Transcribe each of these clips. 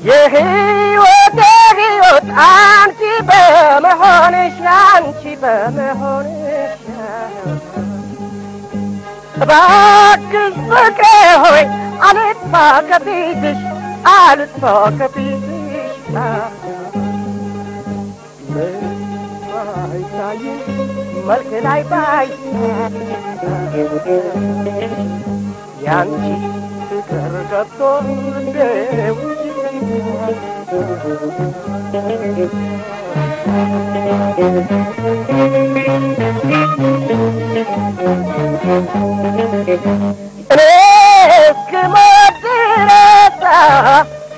የህይወቴ ህይወት አንቺ በመሆንሽ አንቺ በመሆንሽ እባክሽ ፍቅሬ ሆይ አልጥፋ ከፊትሽ አልጥፋ ከፊትሽ አይታይም መልክ ላይ ባይ ያንቺ እኔ እስክሞት ድረስ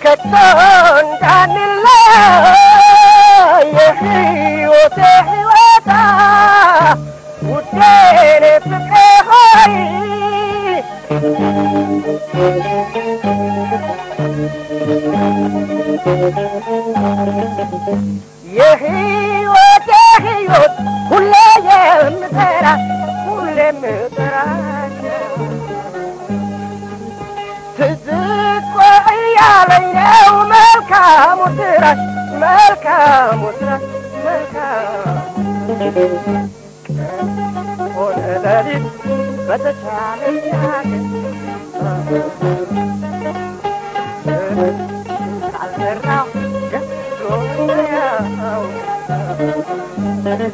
ከቶ የህይወቴ ህይወት ሁሌ የምጠራ ሁሌ የምጠራሽ ትዝ እኮ እያለኝ ነው መልካሙ ስራሽ መልካሙ ስራሽ መልካሙ ሆነ ሌሊት በተቻለኝ ያገኝ Hey,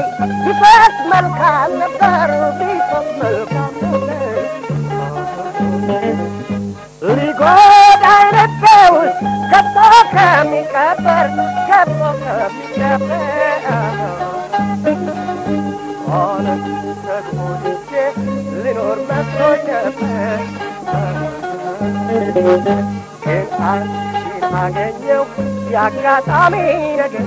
ላይ ቢፈስ መልካም ነበር ቢፈስ መልካም ነበር ሊጎዳኝ ውስጥ ከቶ ከሚቀበር ከቶ ከሚቀበር ሆነ ተጎድቼ ልኖር መስሎኝ ነበር ግን አንቺን አገኘው የአጋጣሚ ነገር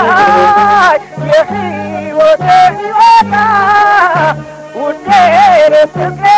Eres